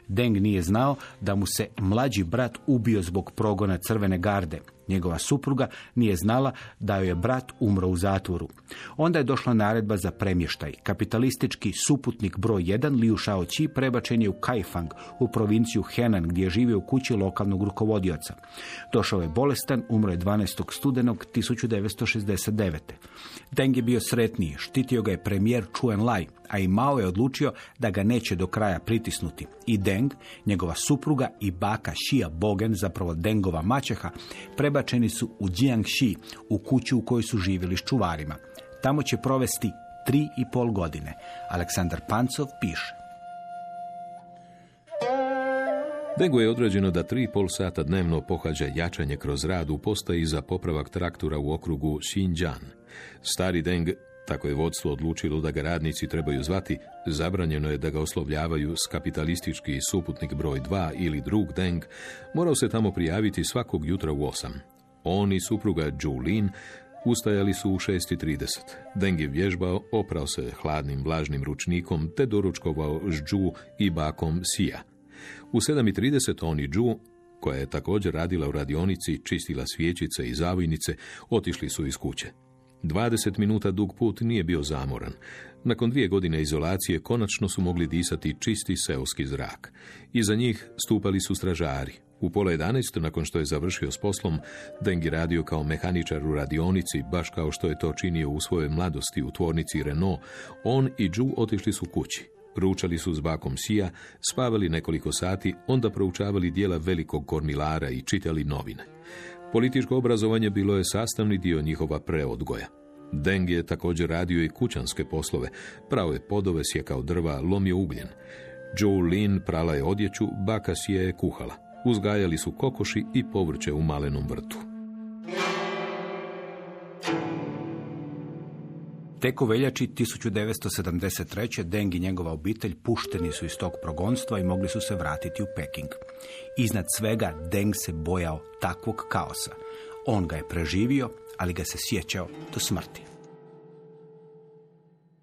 Deng nije znao da mu se mlađi brat ubio zbog progona crvene garde. Njegova supruga nije znala da joj je brat umro u zatvoru. Onda je došla naredba za premještaj. Kapitalistički suputnik broj 1 Liu Shaoqi prebačen je u Kaifang, u provinciju Henan, gdje je živio u kući lokalnog rukovodioca. Došao je bolestan, umro je 12. studenog 1969. Deng je bio sretniji, štitio ga je premijer Chuen Lai, a i Mao je odlučio da ga neće do kraja pritisnuti. I Deng, njegova supruga i baka Xia Bogen, zapravo Dengova maćeha, prebačeni su u Jiangxi, u kuću u kojoj su živjeli s čuvarima. Tamo će provesti tri i pol godine. Aleksandar Pancov piše. Dengu je određeno da tri i pol sata dnevno pohađa jačanje kroz rad u postaji za popravak traktora u okrugu Xinjiang. Stari Deng tako je vodstvo odlučilo da ga radnici trebaju zvati, zabranjeno je da ga oslovljavaju s kapitalistički suputnik broj 2 ili drug Deng, morao se tamo prijaviti svakog jutra u 8. On i supruga Julin ustajali su u 6.30. Deng je vježbao, oprao se hladnim vlažnim ručnikom te doručkovao s Džu i bakom Sija. U 7.30 on i Džu koja je također radila u radionici, čistila svijećice i zavojnice, otišli su iz kuće. 20 minuta dug put nije bio zamoran. Nakon dvije godine izolacije konačno su mogli disati čisti seoski zrak. Iza njih stupali su stražari. U pola 11. nakon što je završio s poslom, Deng je radio kao mehaničar u radionici, baš kao što je to činio u svojoj mladosti u tvornici Renault, on i Ju otišli su kući. Ručali su s bakom Sija, spavali nekoliko sati, onda proučavali dijela velikog kormilara i čitali novine. Političko obrazovanje bilo je sastavni dio njihova preodgoja. Deng je također radio i kućanske poslove, pravo je podove, sjekao drva, lomio ugljen. Joe Lin prala je odjeću, baka je kuhala. Uzgajali su kokoši i povrće u malenom vrtu. Tek u veljači 1973. Deng i njegova obitelj pušteni su iz tog progonstva i mogli su se vratiti u Peking. Iznad svega Deng se bojao takvog kaosa. On ga je preživio, ali ga se sjećao do smrti.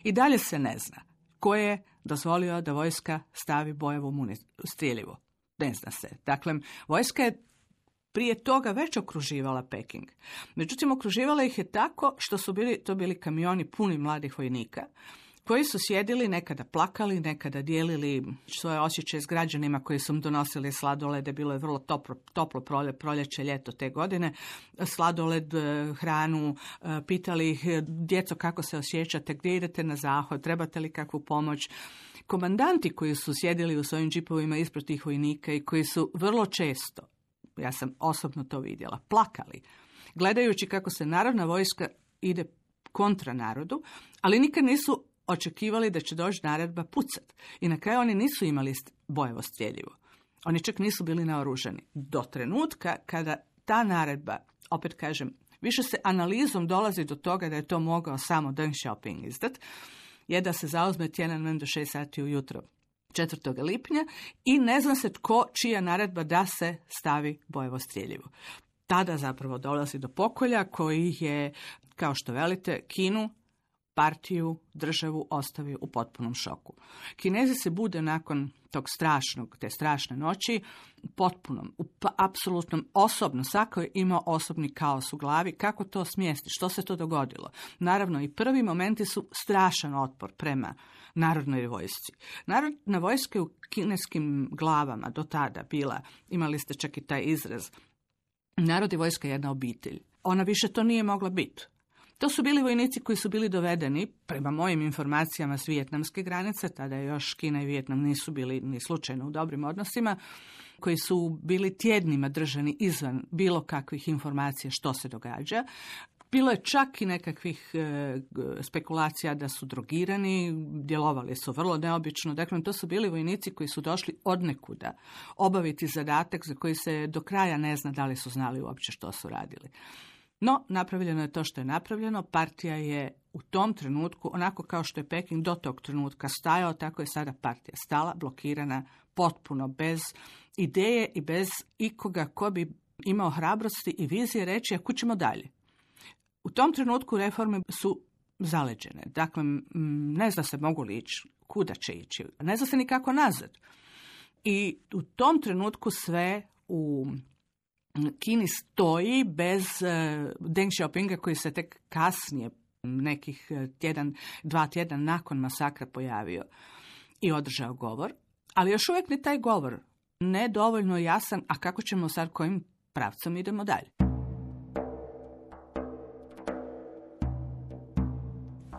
I dalje se ne zna ko je dozvolio da vojska stavi bojevo streljivo. Ne zna se. Dakle, vojska je prije toga već okruživala Peking. Međutim, okruživala ih je tako što su bili, to bili kamioni puni mladih vojnika, koji su sjedili, nekada plakali, nekada dijelili svoje osjećaje s građanima koji su im donosili sladolede, bilo je vrlo toplo, toplo prolje, proljeće, ljeto te godine, sladoled, e, hranu, e, pitali ih djeco kako se osjećate, gdje idete na zahod, trebate li kakvu pomoć. Komandanti koji su sjedili u svojim džipovima ispred tih vojnika i koji su vrlo često, ja sam osobno to vidjela, plakali, gledajući kako se narodna vojska ide kontra narodu, ali nikad nisu očekivali da će doći naredba pucat. I na kraju oni nisu imali bojevo strjeljivo. Oni čak nisu bili naoružani. Do trenutka kada ta naredba, opet kažem, više se analizom dolazi do toga da je to mogao samo Deng Xiaoping izdat, je da se zauzme Tiananmen do 6 sati ujutro 4. lipnja i ne zna se tko čija naredba da se stavi bojevo strjeljivo. Tada zapravo dolazi do pokolja koji je, kao što velite, Kinu partiju, državu ostavi u potpunom šoku. Kinezi se bude nakon tog strašnog, te strašne noći, u potpunom, u pa, apsolutnom, osobno, svako je imao osobni kaos u glavi, kako to smjesti, što se to dogodilo. Naravno, i prvi momenti su strašan otpor prema narodnoj vojsci. Narodna vojska je u kineskim glavama do tada bila, imali ste čak i taj izraz, narod je vojska jedna obitelj. Ona više to nije mogla biti. To su bili vojnici koji su bili dovedeni, prema mojim informacijama, s vijetnamske granice, tada još Kina i Vijetnam nisu bili ni slučajno u dobrim odnosima, koji su bili tjednima držani izvan bilo kakvih informacija što se događa. Bilo je čak i nekakvih e, spekulacija da su drogirani, djelovali su vrlo neobično. Dakle, to su bili vojnici koji su došli od nekuda obaviti zadatak za koji se do kraja ne zna da li su znali uopće što su radili. No, napravljeno je to što je napravljeno. Partija je u tom trenutku, onako kao što je Peking do tog trenutka stajao, tako je sada partija stala, blokirana, potpuno bez ideje i bez ikoga ko bi imao hrabrosti i vizije reći, a kućemo dalje. U tom trenutku reforme su zaleđene. Dakle, ne zna se mogu li ići, kuda će ići, ne zna se ni kako nazad. I u tom trenutku sve u Kini stoji bez e, Deng Xiaopinga koji se tek kasnije, nekih e, tjedan, dva tjedna nakon masakra pojavio i održao govor, ali još uvijek ni taj govor ne dovoljno jasan, a kako ćemo sad, kojim pravcom idemo dalje.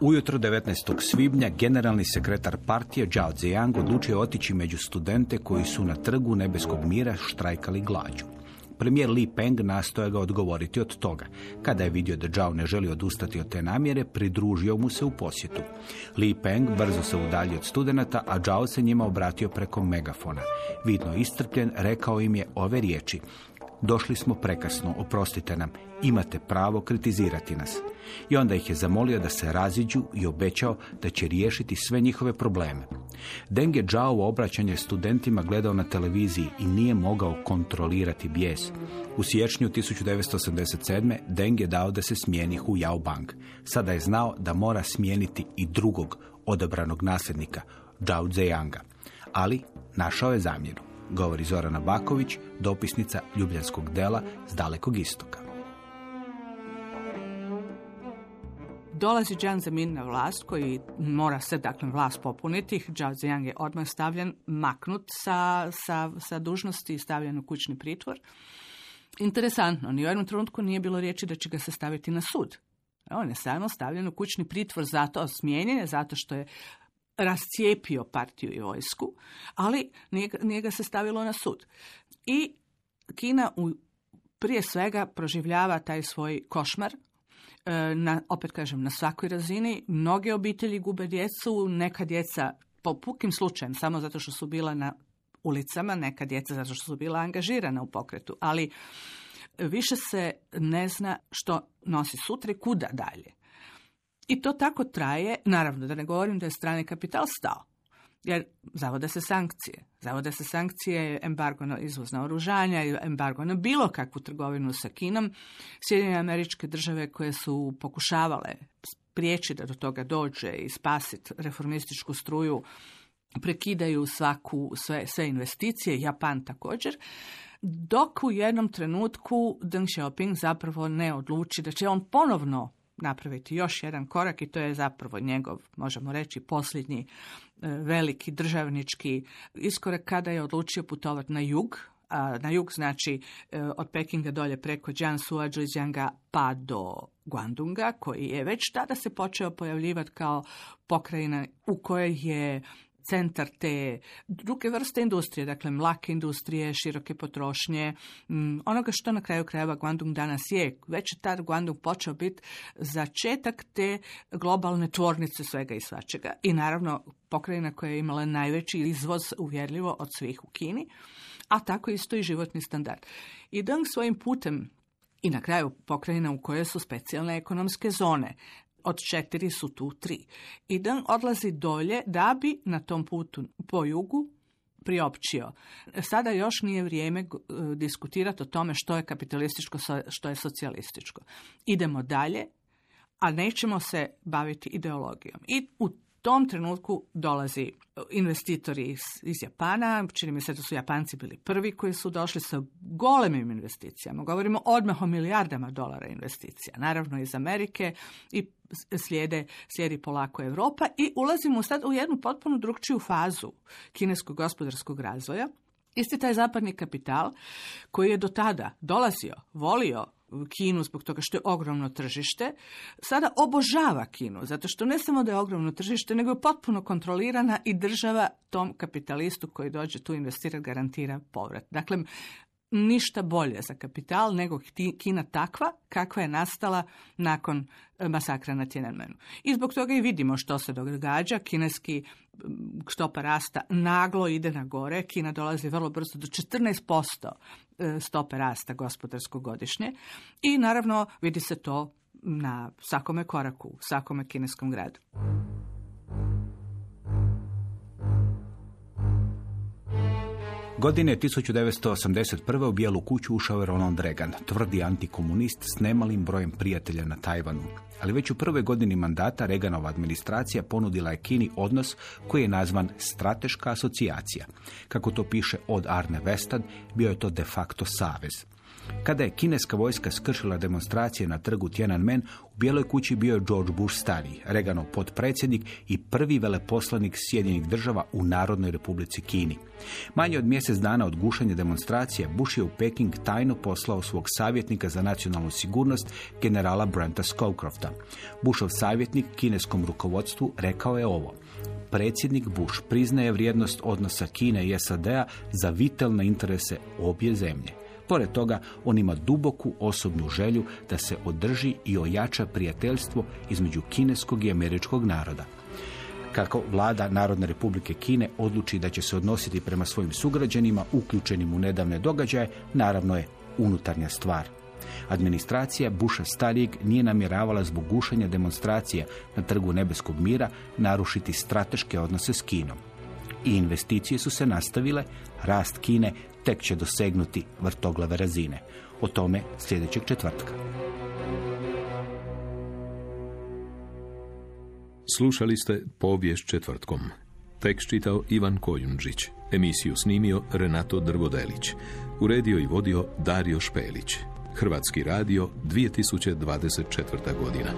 Ujutro 19. svibnja generalni sekretar partije Zhao Ziyang odlučio otići među studente koji su na trgu Nebeskog mira štrajkali glađu. Premijer Li Peng nastoja ga odgovoriti od toga. Kada je vidio da Zhao ne želi odustati od te namjere, pridružio mu se u posjetu. Li Peng brzo se udalji od studenata, a Zhao se njima obratio preko megafona. Vidno istrpljen, rekao im je ove riječi. Došli smo prekasno, oprostite nam, imate pravo kritizirati nas. I onda ih je zamolio da se raziđu i obećao da će riješiti sve njihove probleme. Deng je Zhao obraćanje studentima gledao na televiziji i nije mogao kontrolirati bijes. U siječnju 1987. Deng je dao da se smijeni Hu Yao Bang. Sada je znao da mora smijeniti i drugog odabranog nasljednika, Zhao Ziyanga. Ali našao je zamjeru govori Zorana Baković, dopisnica Ljubljanskog dela s dalekog istoka. Dolazi Jiang Zemin na vlast koji mora se dakle vlast popuniti. Zhao Ziyang je odmah stavljen, maknut sa, sa, sa dužnosti i stavljen u kućni pritvor. Interesantno, ni u jednom trenutku nije bilo riječi da će ga se staviti na sud. On je samo stavljen u kućni pritvor zato smijenjen je, zato što je rascijepio partiju i vojsku, ali nije, nije ga se stavilo na sud. I Kina u, prije svega proživljava taj svoj košmar, e, na, opet kažem, na svakoj razini. Mnoge obitelji gube djecu, neka djeca po pukim slučajem, samo zato što su bila na ulicama, neka djeca zato što su bila angažirana u pokretu, ali više se ne zna što nosi sutra i kuda dalje. I to tako traje, naravno da ne govorim da je strani kapital stao, jer zavode se sankcije. Zavode se sankcije, embargo na izvoz naoružanja, i embargo na bilo kakvu trgovinu sa Kinom. Sjedinjene američke države koje su pokušavale prijeći da do toga dođe i spasiti reformističku struju, prekidaju svaku, sve, sve investicije, Japan također, dok u jednom trenutku Deng Xiaoping zapravo ne odluči da će on ponovno napraviti još jedan korak i to je zapravo njegov, možemo reći, posljednji e, veliki državnički iskorak kada je odlučio putovati na jug, a na jug znači e, od Pekinga dolje preko Jiangsu, Zhejianga pa do Guandunga, koji je već tada se počeo pojavljivati kao pokrajina u kojoj je centar te druge vrste industrije, dakle mlake industrije, široke potrošnje, m, onoga što na kraju krajeva Guangdong danas je. Već je tad Guangdong počeo biti začetak te globalne tvornice svega i svačega. I naravno pokrajina koja je imala najveći izvoz uvjerljivo od svih u Kini, a tako isto i životni standard. I Deng svojim putem i na kraju pokrajina u kojoj su specijalne ekonomske zone. Od četiri su tu tri. I odlazi dolje da bi na tom putu po jugu priopćio. Sada još nije vrijeme e, diskutirati o tome što je kapitalističko, što je socijalističko. Idemo dalje, a nećemo se baviti ideologijom. I u tom trenutku dolazi investitori iz, iz Japana, čini mi se da su Japanci bili prvi koji su došli sa golemim investicijama. Govorimo odmah o milijardama dolara investicija. Naravno iz Amerike i slijede, slijedi polako Europa i ulazimo sad u jednu potpuno drugčiju fazu kineskog gospodarskog razvoja. Isti taj zapadni kapital koji je do tada dolazio, volio Kinu zbog toga što je ogromno tržište, sada obožava Kinu, zato što ne samo da je ogromno tržište, nego je potpuno kontrolirana i država tom kapitalistu koji dođe tu investirati garantira povrat. Dakle, ništa bolje za kapital nego Ki- Kina takva kakva je nastala nakon e, masakra na Tiananmenu. I zbog toga i vidimo što se događa. Kineski stopa rasta naglo ide na gore. Kina dolazi vrlo brzo do 14% e, stope rasta gospodarskog godišnje. I naravno vidi se to na svakome koraku, svakome kineskom gradu. Godine 1981. u Bijelu kuću ušao je Ronald Reagan, tvrdi antikomunist s nemalim brojem prijatelja na Tajvanu. Ali već u prvoj godini mandata Reaganova administracija ponudila je Kini odnos koji je nazvan strateška asocijacija. Kako to piše od Arne Westad, bio je to de facto savez. Kada je kineska vojska skršila demonstracije na trgu Tiananmen, u Bijeloj kući bio je George Bush stariji, Reganov potpredsjednik i prvi veleposlanik Sjedinjenih država u Narodnoj republici Kini. Manje od mjesec dana od gušanja demonstracije, Bush je u Peking tajno poslao svog savjetnika za nacionalnu sigurnost, generala Brenta Scowcrofta. Bushov savjetnik kineskom rukovodstvu rekao je ovo. Predsjednik Bush priznaje vrijednost odnosa Kine i SAD-a za vitalne interese obje zemlje. Pored toga, on ima duboku osobnu želju da se održi i ojača prijateljstvo između kineskog i američkog naroda. Kako vlada Narodne republike Kine odluči da će se odnositi prema svojim sugrađanima uključenim u nedavne događaje, naravno je unutarnja stvar. Administracija Busha starijeg nije namjeravala zbog gušenja demonstracije na trgu Nebeskog mira narušiti strateške odnose s Kinom. I investicije su se nastavile, rast Kine tek će dosegnuti vrtoglave razine. O tome sljedećeg četvrtka. Slušali ste povijest četvrtkom. Tekst čitao Ivan Kojundžić. Emisiju snimio Renato Drvodelić. Uredio i vodio Dario Špelić. Hrvatski radio 2024. godina.